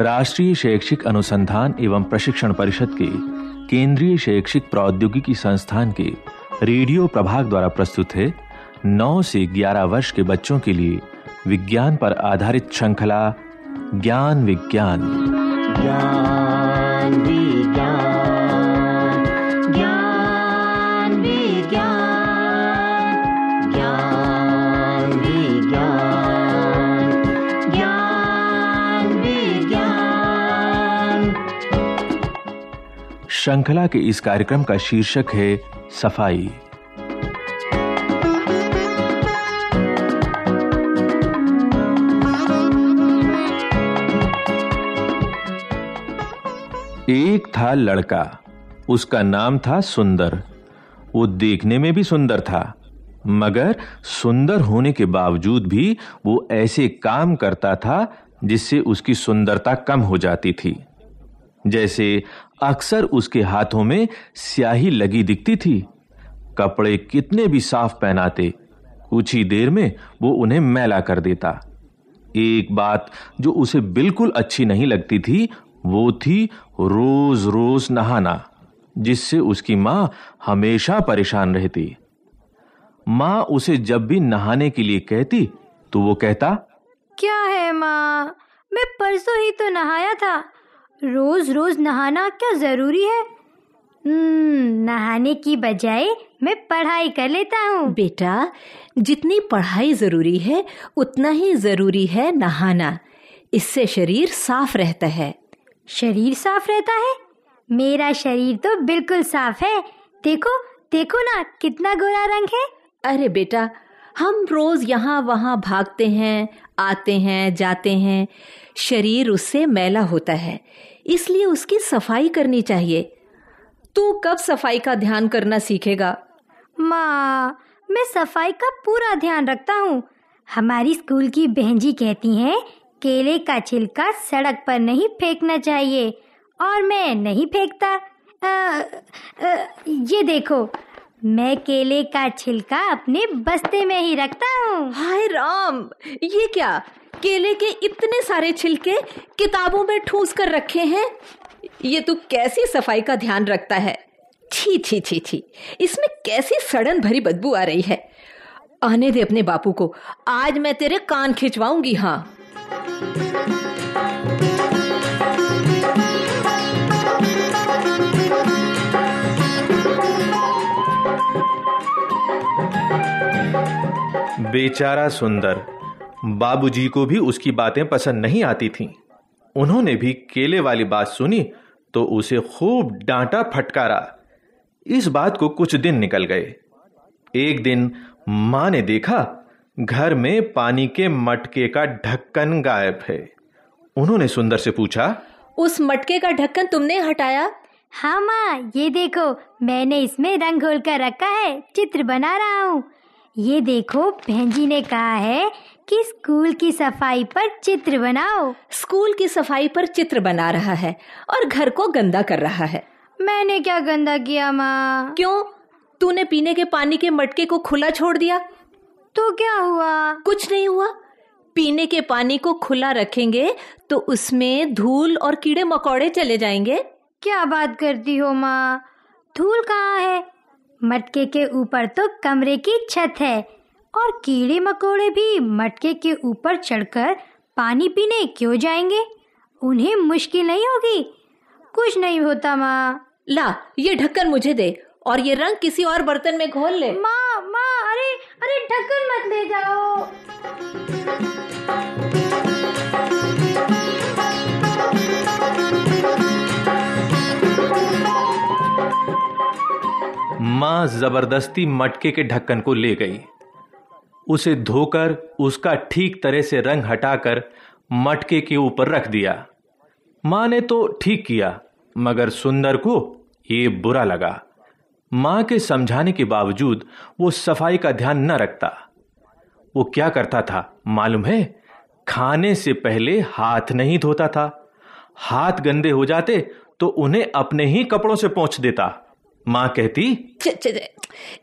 राष्ट्रीय शैक्षिक अनुसंधान एवं प्रशिक्षण परिषद के केंद्रीय शैक्षिक प्रौद्योगिकी संस्थान के रेडियो प्रभाग द्वारा प्रस्तुत है। 9 से 11 वर्ष के बच्चों के लिए विज्ञान पर आधारित श्रृंखला ज्ञान विज्ञान। ज्ञान विज्ञान। ज्ञान विज्ञान। श्रृंखला के इस कार्यक्रम का शीर्षक है सफ़ाई। एक था लड़का, उसका नाम था सुंदर। वो देखने में भी सुंदर था, मगर सुंदर होने के बावजूद भी वो ऐसे काम करता था जिससे उसकी सुंदरता कम हो जाती थी। जैसे अक्सर उसके हाथों में स्याही लगी दिखती थी। कपड़े कितने भी साफ़ पहनाते, कुछ ही देर में वो उन्हें मैला कर देता। एक बात जो उसे बिल्कुल अच्छी नहीं लगती थी, वो थी रोज रोज नहाना, जिससे उसकी माँ हमेशा परेशान रहती। माँ उसे जब भी नहाने के लिए कहती तो वो कहता, क्या है माँ? मैं परसों ही तो नहाया था। रोज रोज नहाना क्या ज़रूरी है? हम्म, नहाने की बजाय मैं पढ़ाई कर लेता हूँ। बेटा जितनी पढ़ाई ज़रूरी है उतना ही ज़रूरी है नहाना। इससे शरीर साफ़ रहता है। शरीर साफ़ रहता है? मेरा शरीर तो बिल्कुल साफ़ है। देखो देखो ना कितना गोरा रंग है। अरे बेटा हम रोज यहाँ वहाँ भागते हैं, आते हैं, जाते हैं। शरीर उससे मैला होता है, इसलिए उसकी सफ़ाई करनी चाहिए। तू कब सफ़ाई का ध्यान करना सीखेगा? माँ, मैं सफ़ाई का पूरा ध्यान रखता हूँ। हमारी स्कूल की बहन जी कहती हैं, केले का छिलका सड़क पर नहीं फेंकना चाहिए। और मैं नहीं फेंकता। ये देखो। मैं केले का छिलका अपने बस्ते में ही रखता हूँ। हाय राम, ये क्या? केले के इतने सारे छिलके किताबों में ठूस कर रखे हैं? ये तू कैसी सफ़ाई का ध्यान रखता है? छी छी छी छी, इसमें कैसी सड़न भरी बदबू आ रही है। आने दे अपने बापू को, आज मैं तेरे कान खिंचवाऊँगी हाँ। बेचारा सुंदर। बाबूजी को भी उसकी बातें पसंद नहीं आती थीं। उन्होंने भी केले वाली बात सुनी तो उसे खूब डांटा फटकारा। इस बात को कुछ दिन निकल गए। एक दिन माँ ने देखा घर में पानी के मटके का ढक्कन गायब है। उन्होंने सुंदर से पूछा उस मटके का ढक्कन तुमने हटाया? हाँ माँ ये देखो मैंने इसमें रंग घोल कर रखा है चित्र बना रहा हूँ। ये देखो बहन जी ने कहा है कि स्कूल की सफ़ाई पर चित्र बनाओ। स्कूल की सफ़ाई पर चित्र बना रहा है और घर को गंदा कर रहा है। मैंने क्या गंदा किया माँ? क्यों? तूने पीने के पानी के मटके को खुला छोड़ दिया। तो क्या हुआ? कुछ नहीं हुआ। पीने के पानी को खुला रखेंगे तो उसमें धूल और कीड़े मकोड़े चले जाएँगे। क्या बात करती हो माँ? धूल कहाँ है? मटके के ऊपर तो कमरे की छत है और कीड़े मकोड़े भी मटके के ऊपर चढ़कर पानी पीने क्यों जाएँगे? उन्हें मुश्किल नहीं होगी। कुछ नहीं होता माँ। ला ये ढक्कन मुझे दे और ये रंग किसी और बर्तन में घोल ले। माँ माँ अरे अरे ढक्कन मत ले जाओ। माँ ज़बरदस्ती मटके के ढक्कन को ले गई। उसे धोकर उसका ठीक तरह से रंग हटाकर मटके के ऊपर रख दिया। माँ ने तो ठीक किया, मगर सुंदर को ये बुरा लगा। माँ के समझाने के बावजूद वो सफ़ाई का ध्यान न रखता। वो क्या करता था, मालूम है? खाने से पहले हाथ नहीं धोता था। हाथ गंदे हो जाते तो उन्हें अपने ही कपड़ों से पोंछ देता। माँ कहती छ, छ,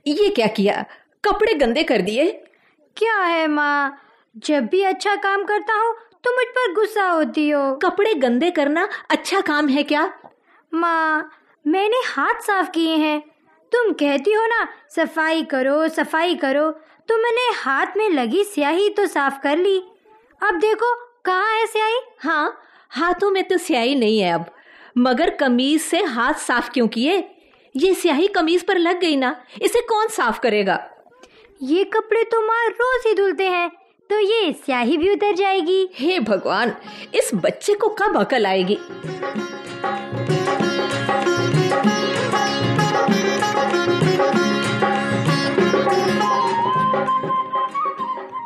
ये क्या किया? कपड़े गंदे कर दिए? क्या है माँ? जब भी अच्छा काम करता हूँ तुम मुझ पर गुस्सा होती हो। कपड़े गंदे करना अच्छा काम है क्या? माँ मैंने हाथ साफ़ किए हैं। तुम कहती हो ना सफ़ाई करो सफ़ाई करो तो मैंने हाथ में लगी स्याही तो साफ़ कर ली। अब देखो कहाँ है स्याही? हाँ हाथों में तो स्याही नहीं है अब। मगर कमीज से हाथ साफ़ क्यों किए? ये स्याही कमीज पर लग गई ना इसे कौन साफ़ करेगा? ये कपड़े तो माँ रोज ही धुलते हैं तो ये स्याही भी उतर जाएगी। हे भगवान इस बच्चे को कब अकल आएगी?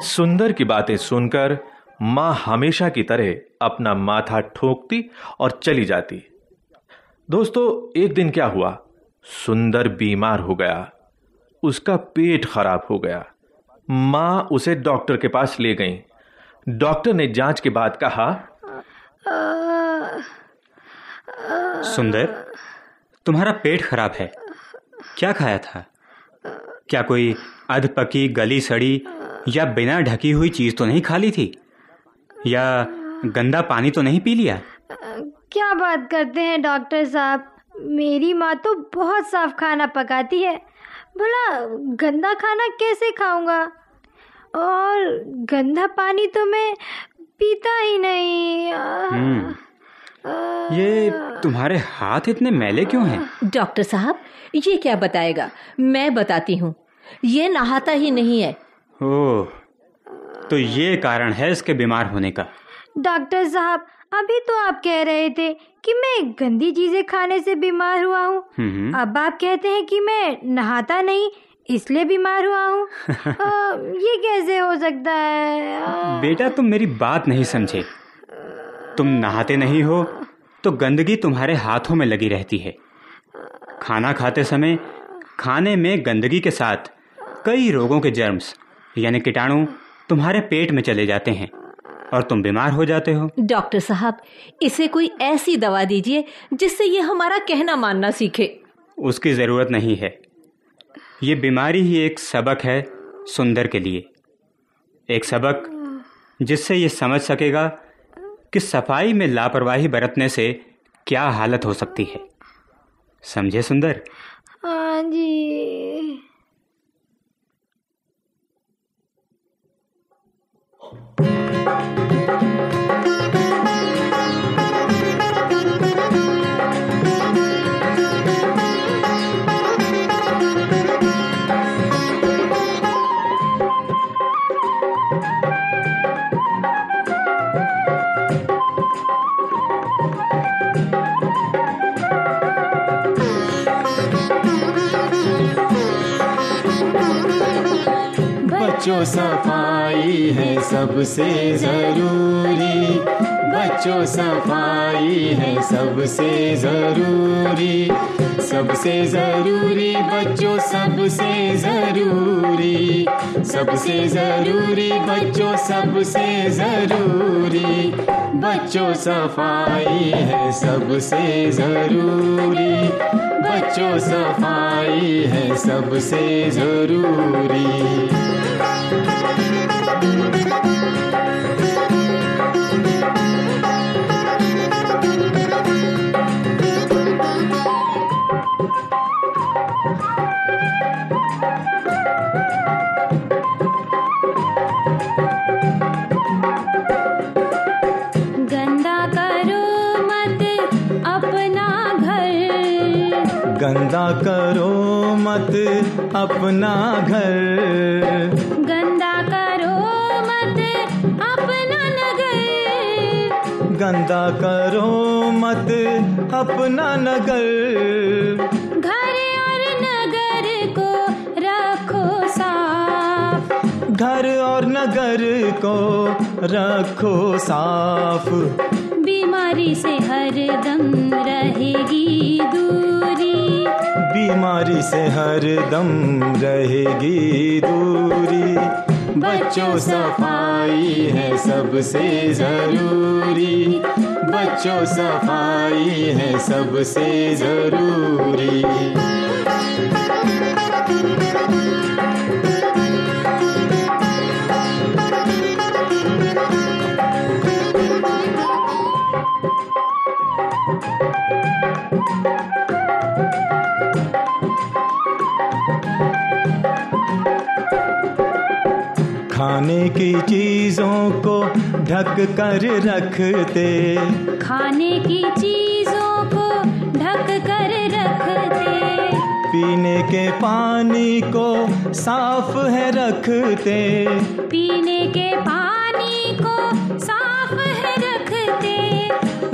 सुंदर की बातें सुनकर माँ हमेशा की तरह अपना माथा ठोकती और चली जाती। दोस्तों एक दिन क्या हुआ? सुंदर बीमार हो गया। उसका पेट खराब हो गया। माँ उसे डॉक्टर के पास ले गई। डॉक्टर ने जाँच के बाद कहा सुंदर तुम्हारा पेट खराब है। क्या खाया था? क्या कोई अधपकी गली सड़ी या बिना ढकी हुई चीज़ तो नहीं खा ली थी? या गंदा पानी तो नहीं पी लिया? क्या बात करते हैं डॉक्टर साहब? मेरी माँ तो बहुत साफ़ खाना पकाती है। भला गंदा खाना कैसे खाऊँगा? और गंदा पानी तो मैं पीता ही नहीं। हम्म, ये तुम्हारे हाथ इतने मैले क्यों हैं? डॉक्टर साहब ये क्या बताएगा? मैं बताती हूँ। ये नहाता ही नहीं है। ओह तो ये कारण है इसके बीमार होने का। डॉक्टर साहब अभी तो आप कह रहे थे कि मैं गंदी चीज़ें खाने से बीमार हुआ हूँ। अब आप कहते हैं कि मैं नहाता नहीं इसलिए बीमार हुआ हूँ। ये कैसे हो सकता है? बेटा तुम मेरी बात नहीं समझे। तुम नहाते नहीं हो तो गंदगी तुम्हारे हाथों में लगी रहती है। खाना खाते समय खाने में गंदगी के साथ कई रोगों के जर्म्स यानी कीटाणु तुम्हारे पेट में चले जाते हैं। और तुम बीमार हो जाते हो। डॉक्टर साहब इसे कोई ऐसी दवा दीजिए जिससे ये हमारा कहना मानना सीखे। उसकी ज़रूरत नहीं है। ये बीमारी ही एक सबक है सुंदर के लिए। एक सबक जिससे ये समझ सकेगा कि सफ़ाई में लापरवाही बरतने से क्या हालत हो सकती है। समझे सुंदर? हाँ जी। Thank you. सफ़ाई है सबसे ज़रूरी। बच्चों सफ़ाई है सबसे ज़रूरी। सबसे ज़रूरी बच्चों सबसे ज़रूरी। सबसे ज़रूरी बच्चों सबसे ज़रूरी। बच्चों सफ़ाई है सबसे ज़रूरी। बच्चों सफ़ाई है सबसे ज़रूरी। Thank you. गंदा करो मत अपना घर। गंदा करो मत अपना नगर। गंदा करो मत अपना नगर। घर और नगर को रखो साफ़। घर और नगर को रखो साफ़। बीमारी से हरदम रहेगी दूरी। बीमारी से हर दम रहेगी दूरी। बच्चों, सफ़ाई है सबसे ज़रूरी। बच्चों, सफ़ाई है सबसे ज़रूरी। खाने की चीज़ों को ढक कर रखते। खाने की चीज़ों को ढक कर रखते। पीने के पानी को साफ़ है रखते। पीने के पानी को साफ़ है रखते।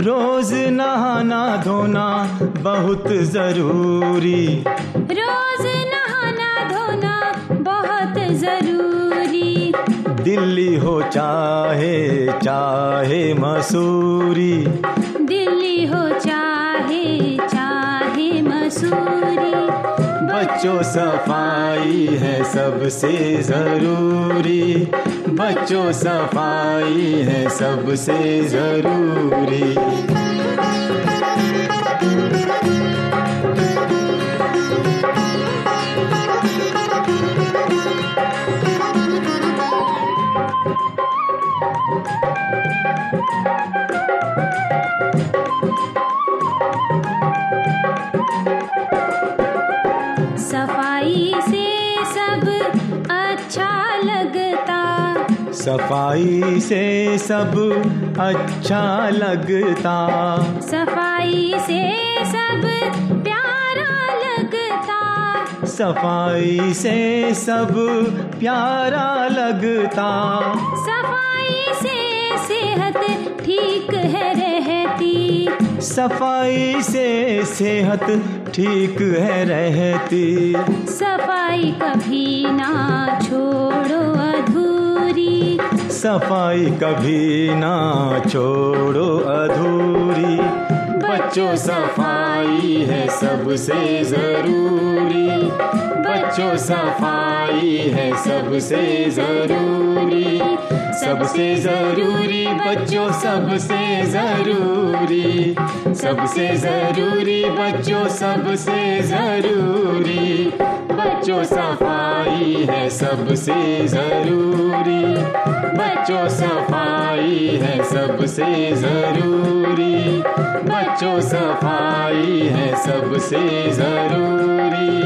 रोज नहाना धोना बहुत ज़रूरी। रोज नहाना धोना बहुत ज़रूरी। दिल्ली हो चाहे चाहे मसूरी। दिल्ली हो चाहे चाहे मसूरी। बच्चों सफ़ाई है सबसे ज़रूरी। बच्चों सफ़ाई है सबसे ज़रूरी। सफ़ाई से सब अच्छा लगता। सफ़ाई से सब प्यारा लगता। सफ़ाई से सब प्यारा लगता। सफ़ाई से सेहत ठीक है रहती। सफ़ाई से सेहत ठीक है रहती। सफ़ाई कभी ना छोड़ो अधूरी। सफ़ाई कभी ना छोड़ो अधूरी। बच्चों सफ़ाई है सबसे ज़रूरी। बच्चों सफ़ाई है सबसे ज़रूरी। सबसे ज़रूरी बच्चों, सबसे ज़रूरी। सबसे ज़रूरी बच्चों, सबसे ज़रूरी। बच्चों सफ़ाई है सबसे ज़रूरी। बच्चों सफ़ाई है सबसे ज़रूरी। बच्चों सफ़ाई है सबसे ज़रूरी।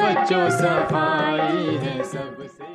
बच्चों सफ़ाई है सबसे